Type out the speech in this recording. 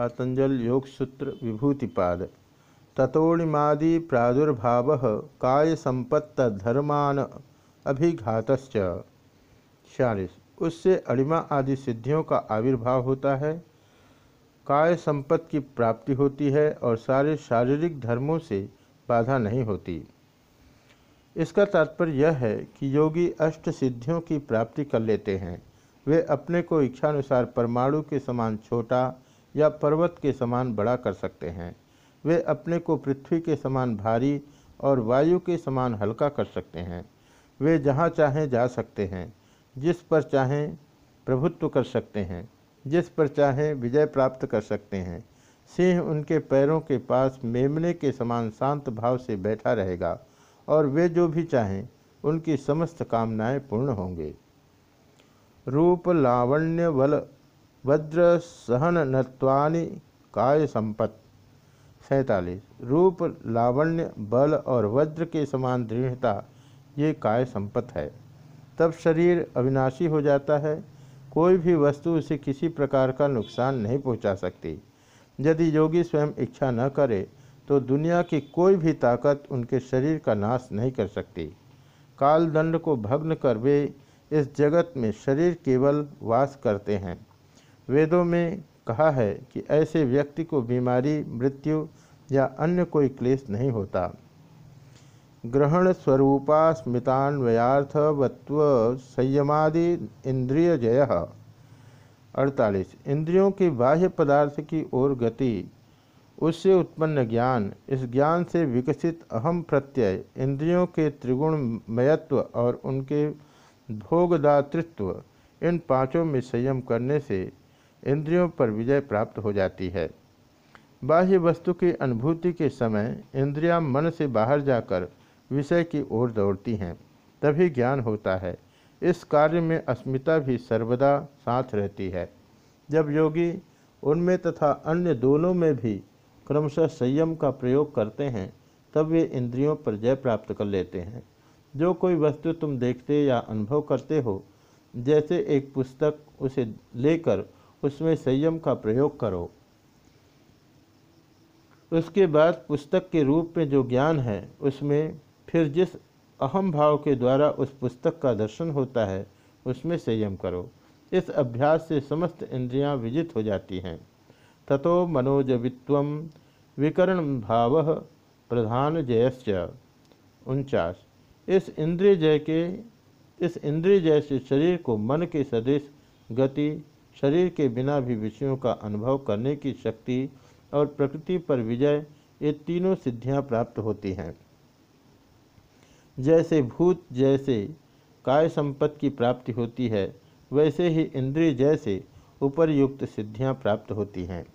पातंजल योग सूत्र विभूतिपाद। ततोणिमादि प्रादुर्भाव काय संपत्त धर्मान अभिघात छियालीस उससे अणिमा आदि सिद्धियों का आविर्भाव होता है। काय संपत्ति की प्राप्ति होती है और सारे शारीरिक धर्मों से बाधा नहीं होती। इसका तात्पर्य यह है कि योगी अष्ट सिद्धियों की प्राप्ति कर लेते हैं। वे अपने को इच्छानुसार परमाणु के समान छोटा या पर्वत के समान बड़ा कर सकते हैं। वे अपने को पृथ्वी के समान भारी और वायु के समान हल्का कर सकते हैं। वे जहाँ चाहें जा सकते हैं, जिस पर चाहें प्रभुत्व कर सकते हैं, जिस पर चाहें विजय प्राप्त कर सकते हैं। सिंह उनके पैरों के पास मेमने के समान शांत भाव से बैठा रहेगा और वे जो भी चाहें, उनकी समस्त कामनाएँ पूर्ण होंगे। रूप लावण्य बल वज्र सहन नत्वानि काय संपत सैतालीस, रूप, लावण्य, बल और वज्र के समान दृढ़ता, ये काय संपत है। तब शरीर अविनाशी हो जाता है। कोई भी वस्तु उसे किसी प्रकार का नुकसान नहीं पहुँचा सकती। यदि योगी स्वयं इच्छा न करे तो दुनिया की कोई भी ताकत उनके शरीर का नाश नहीं कर सकती। काल दंड को भग्न कर वे इस जगत में शरीर केवल वास करते हैं। वेदों में कहा है कि ऐसे व्यक्ति को बीमारी, मृत्यु या अन्य कोई क्लेश नहीं होता। ग्रहण स्वरूपा स्मृतान्वयार्थवत्व संयमादि इंद्रिय जय अड़तालीस। इंद्रियों की बाह्य पदार्थ की ओर गति, उससे उत्पन्न ज्ञान, इस ज्ञान से विकसित अहम प्रत्यय, इंद्रियों के त्रिगुणमयत्व और उनके भोगदातृत्व, इन पाँचों में संयम करने से इंद्रियों पर विजय प्राप्त हो जाती है। बाह्य वस्तु की अनुभूति के समय इंद्रियाँ मन से बाहर जाकर विषय की ओर दौड़ती हैं, तभी ज्ञान होता है। इस कार्य में अस्मिता भी सर्वदा साथ रहती है। जब योगी उनमें तथा अन्य दोनों में भी क्रमशः संयम का प्रयोग करते हैं, तब वे इंद्रियों पर जय प्राप्त कर लेते हैं। जो कोई वस्तु तुम देखते या अनुभव करते हो, जैसे एक पुस्तक उसे लेकर उसमें संयम का प्रयोग करो। उसके बाद पुस्तक के रूप में जो ज्ञान है, उसमें फिर जिस अहम भाव के द्वारा उस पुस्तक का दर्शन होता है, उसमें संयम करो। इस अभ्यास से समस्त इंद्रियाँ विजित हो जाती हैं। ततो मनोजवित्व विकरण भाव प्रधान जयश्च। उनचास। इस इंद्रिय जय के, इस इंद्रिय जय से शरीर को मन के सदृश गति शरीर के बिना भी विषयों का अनुभव करने की शक्ति और प्रकृति पर विजय, ये तीनों सिद्धियाँ प्राप्त होती हैं। जैसे भूत जैसे काय संपत्ति की प्राप्ति होती है, वैसे ही इंद्रिय जैसे उपरयुक्त सिद्धियाँ प्राप्त होती हैं।